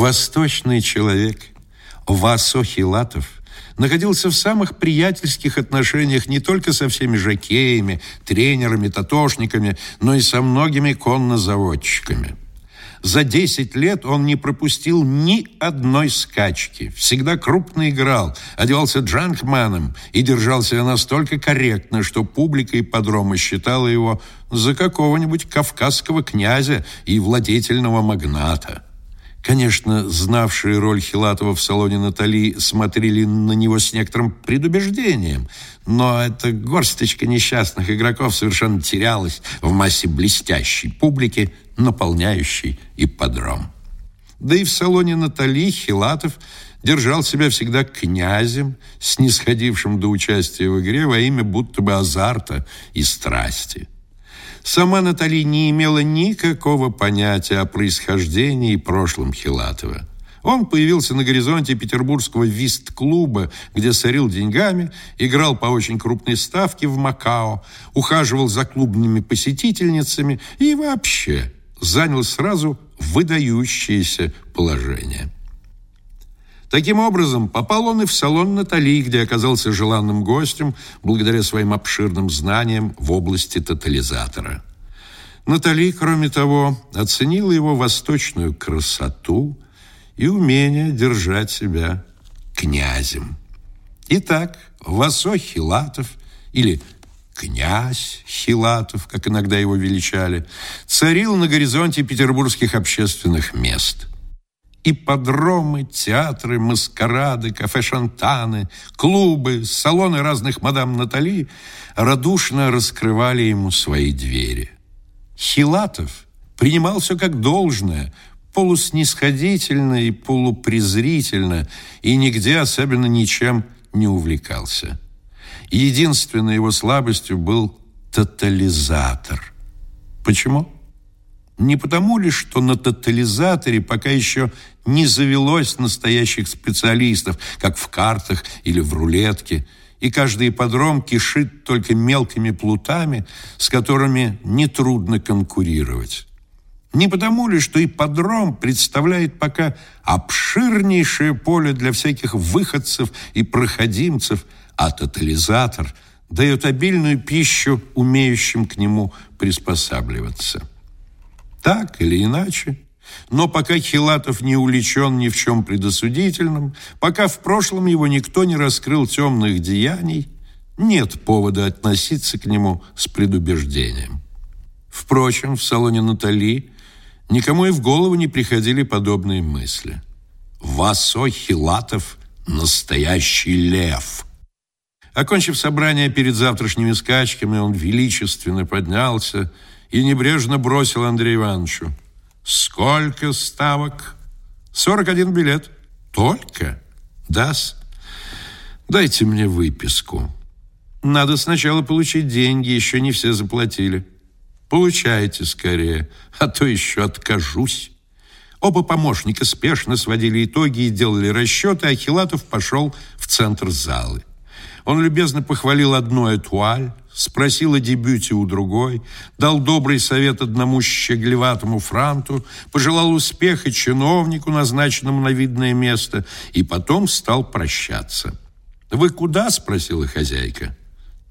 Восточный человек Васо Хилатов находился в самых приятельских отношениях не только со всеми жокеями, тренерами, татошниками, но и со многими коннозаводчиками. За 10 лет он не пропустил ни одной скачки. Всегда крупно играл, одевался джанкманом и держал себя настолько корректно, что публика и подрома считала его за какого-нибудь кавказского князя и владетельного магната. Конечно, знавшие роль Хилатова в салоне Натали смотрели на него с некоторым предубеждением, но эта горсточка несчастных игроков совершенно терялась в массе блестящей публики, наполняющей ипподром. Да и в салоне Натали Хилатов держал себя всегда князем, снисходившим до участия в игре во имя будто бы азарта и страсти. Сама Натали не имела никакого понятия о происхождении и прошлом Хилатова. Он появился на горизонте петербургского вист-клуба, где сорил деньгами, играл по очень крупной ставке в Макао, ухаживал за клубными посетительницами и вообще занял сразу выдающееся положение. Таким образом, попал он и в салон Натали, где оказался желанным гостем благодаря своим обширным знаниям в области тотализатора. Натали, кроме того, оценила его восточную красоту и умение держать себя князем. Итак, Васо Хилатов или князь Хилатов, как иногда его величали, царил на горизонте петербургских общественных мест – Ипподромы, театры, маскарады, кафе-шантаны, клубы, салоны разных мадам Натали радушно раскрывали ему свои двери. Хилатов принимал все как должное, полуснисходительно и полупрезрительно, и нигде особенно ничем не увлекался. Единственной его слабостью был тотализатор. Почему? Не потому ли, что на тотализаторе пока еще не завелось настоящих специалистов, как в картах или в рулетке, и каждый ипподром кишит только мелкими плутами, с которыми нетрудно конкурировать. Не потому ли, что ипподром представляет пока обширнейшее поле для всяких выходцев и проходимцев, а тотализатор дает обильную пищу умеющим к нему приспосабливаться. Так или иначе, но пока Хилатов не увлечен ни в чем предосудительном, пока в прошлом его никто не раскрыл темных деяний, нет повода относиться к нему с предубеждением. Впрочем, в салоне Натали никому и в голову не приходили подобные мысли. Васо Хилатов – настоящий лев. Окончив собрание перед завтрашними скачками, он величественно поднялся – и небрежно бросил Андрею Ивановичу. «Сколько ставок?» «Сорок один билет». «Только?» «Да-с». «Дайте мне выписку». «Надо сначала получить деньги, еще не все заплатили». «Получайте скорее, а то еще откажусь». Оба помощника спешно сводили итоги и делали расчеты, а Хилатов пошел в центр залы. Он любезно похвалил одну этуаль, спросил о дебюте у другой, дал добрый совет одному щеглеватому франту, пожелал успеха чиновнику, назначенному на видное место, и потом стал прощаться. «Вы куда?» – спросила хозяйка.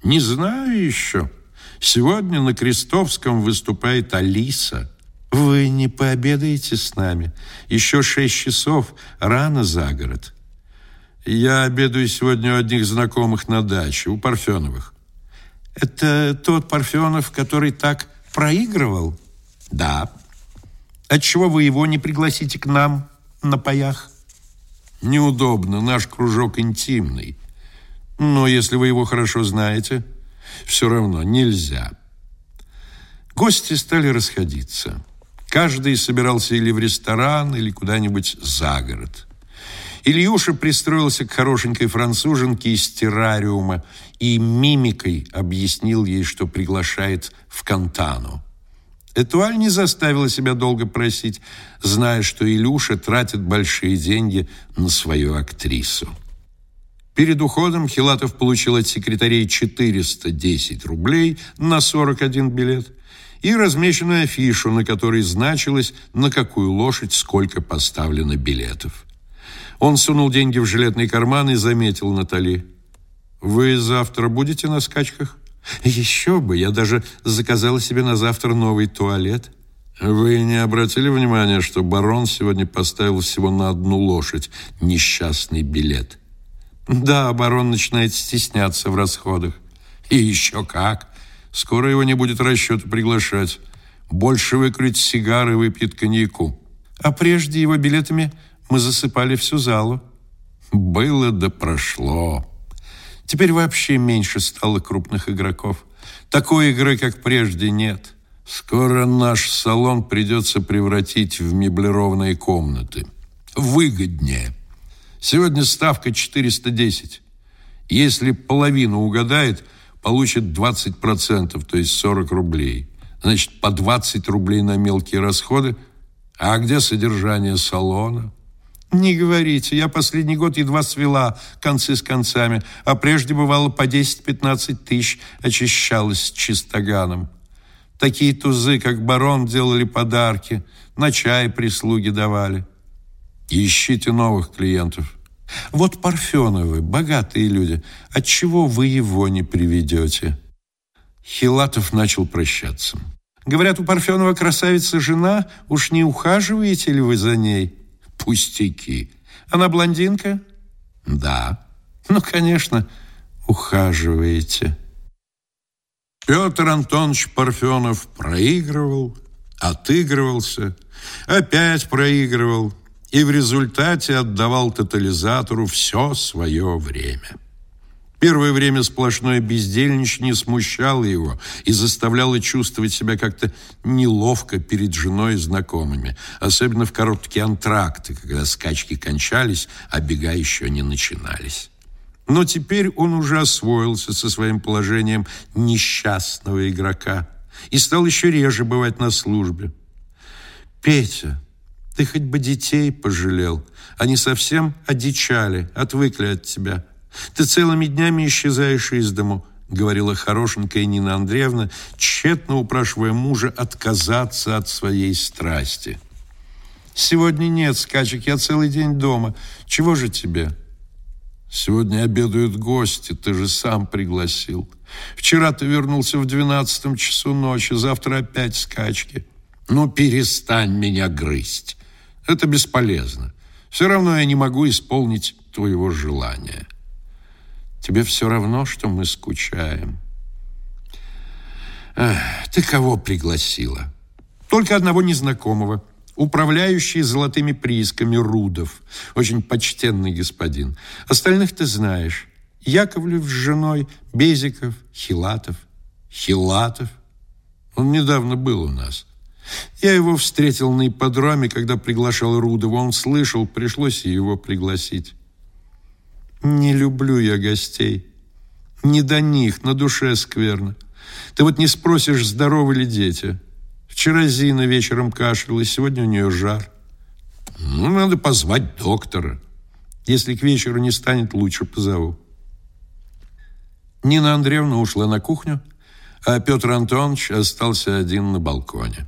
«Не знаю еще. Сегодня на Крестовском выступает Алиса». «Вы не пообедаете с нами? Еще шесть часов, рано за город». «Я обедаю сегодня у одних знакомых на даче, у Парфеновых». Это тот Парфенов, который так проигрывал? Да. Отчего вы его не пригласите к нам на паях? Неудобно, наш кружок интимный. Но если вы его хорошо знаете, все равно нельзя. Гости стали расходиться. Каждый собирался или в ресторан, или куда-нибудь за город. Ильюша пристроился к хорошенькой француженке из террариума и мимикой объяснил ей, что приглашает в Кантану. Этуаль не заставила себя долго просить, зная, что Илюша тратит большие деньги на свою актрису. Перед уходом Хилатов получил от секретарей 410 рублей на 41 билет и размещенную афишу, на которой значилось, на какую лошадь сколько поставлено билетов. Он сунул деньги в жилетный карман и заметил Натали. «Вы завтра будете на скачках?» «Еще бы! Я даже заказала себе на завтра новый туалет». «Вы не обратили внимания, что барон сегодня поставил всего на одну лошадь несчастный билет?» «Да, барон начинает стесняться в расходах». «И еще как! Скоро его не будет расчета приглашать. Больше выкурит сигары выпьет коньяку. А прежде его билетами мы засыпали всю залу». «Было да прошло». Теперь вообще меньше стало крупных игроков. Такой игры, как прежде, нет. Скоро наш салон придется превратить в меблированные комнаты. Выгоднее. Сегодня ставка 410. Если половину угадает, получит 20%, то есть 40 рублей. Значит, по 20 рублей на мелкие расходы. А где содержание салона? Не говорите, я последний год едва свела концы с концами, а прежде бывало по 10-15 тысяч очищалась чистоганом. Такие тузы, как барон, делали подарки, на чай прислуги давали. Ищите новых клиентов. Вот Парфеновы, богатые люди, отчего вы его не приведете? Хилатов начал прощаться. Говорят, у Парфенова красавица жена, уж не ухаживаете ли вы за ней? Пустяки. Она блондинка? Да. Ну, конечно, ухаживаете. Петр Антонович Парфенов проигрывал, отыгрывался, опять проигрывал и в результате отдавал тотализатору все свое время. Первое время сплошное бездельничание смущало его и заставляло чувствовать себя как-то неловко перед женой и знакомыми, особенно в короткие антракты, когда скачки кончались, а бега еще не начинались. Но теперь он уже освоился со своим положением несчастного игрока и стал еще реже бывать на службе. «Петя, ты хоть бы детей пожалел. Они совсем одичали, отвыкли от тебя». Ты целыми днями исчезаешь из дому, говорила хорошенькая Нина Андреевна, тщетно упрашивая мужа отказаться от своей страсти. Сегодня нет скачек, я целый день дома. Чего же тебе? Сегодня обедают гости, ты же сам пригласил. Вчера ты вернулся в двенадцатом часу ночи, завтра опять скачки. Ну, перестань меня грызть. Это бесполезно. Все равно я не могу исполнить твоего желания. Тебе все равно, что мы скучаем. Эх, ты кого пригласила? Только одного незнакомого. Управляющий золотыми приисками Рудов. Очень почтенный господин. Остальных ты знаешь. Яковлев с женой, Безиков, Хилатов. Хилатов? Он недавно был у нас. Я его встретил на ипподроме, когда приглашал Рудова. Он слышал, пришлось его пригласить. Не люблю я гостей. Не до них, на душе скверно. Ты вот не спросишь, здоровы ли дети. Вчера Зина вечером кашляла, сегодня у нее жар. Ну, надо позвать доктора. Если к вечеру не станет, лучше позову. Нина Андреевна ушла на кухню, а Петр Антонович остался один на балконе.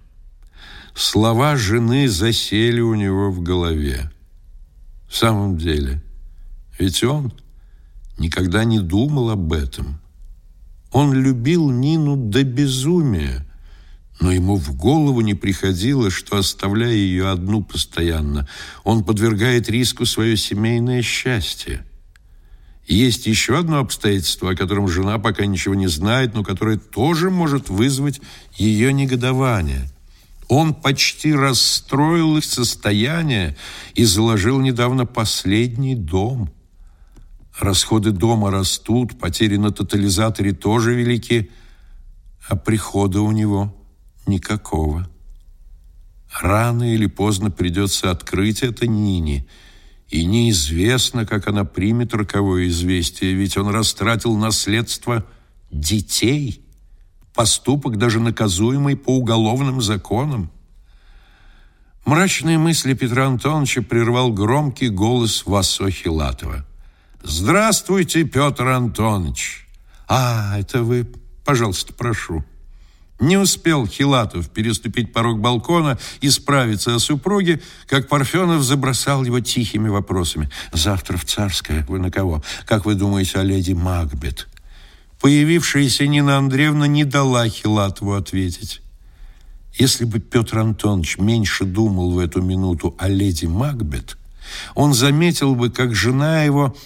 Слова жены засели у него в голове. В самом деле – ведь он никогда не думал об этом. Он любил Нину до безумия, но ему в голову не приходило, что, оставляя ее одну постоянно, он подвергает риску свое семейное счастье. Есть еще одно обстоятельство, о котором жена пока ничего не знает, но которое тоже может вызвать ее негодование. Он почти расстроил их состояние и заложил недавно последний дом – Расходы дома растут, потери на тотализаторе тоже велики, а прихода у него никакого. Рано или поздно придется открыть это Нине, и неизвестно, как она примет роковое известие, ведь он растратил наследство детей, поступок даже наказуемый по уголовным законам. Мрачные мысли Петра Антоновича прервал громкий голос Васо Хилатова. «Здравствуйте, Петр Антонович!» «А, это вы, пожалуйста, прошу». Не успел Хилатов переступить порог балкона и справиться о супруге, как Парфенов забросал его тихими вопросами. «Завтра в Царское. Вы на кого? Как вы думаете о леди Макбет?» Появившаяся Нина Андреевна не дала Хилатову ответить. Если бы Петр Антонович меньше думал в эту минуту о леди Макбет, он заметил бы, как жена его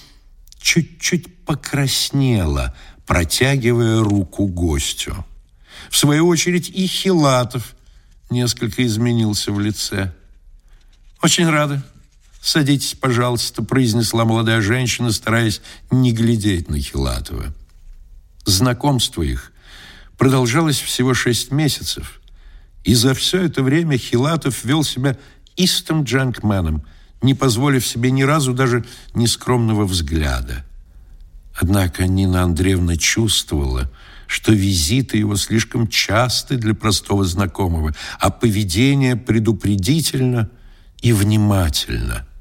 чуть-чуть покраснела, протягивая руку гостю. В свою очередь и Хилатов несколько изменился в лице. «Очень рада. Садитесь, пожалуйста», – произнесла молодая женщина, стараясь не глядеть на Хилатова. Знакомство их продолжалось всего шесть месяцев, и за все это время Хилатов вел себя истым дженкменом, не позволив себе ни разу даже нескромного взгляда. Однако Нина Андреевна чувствовала, что визиты его слишком часты для простого знакомого, а поведение предупредительно и внимательно –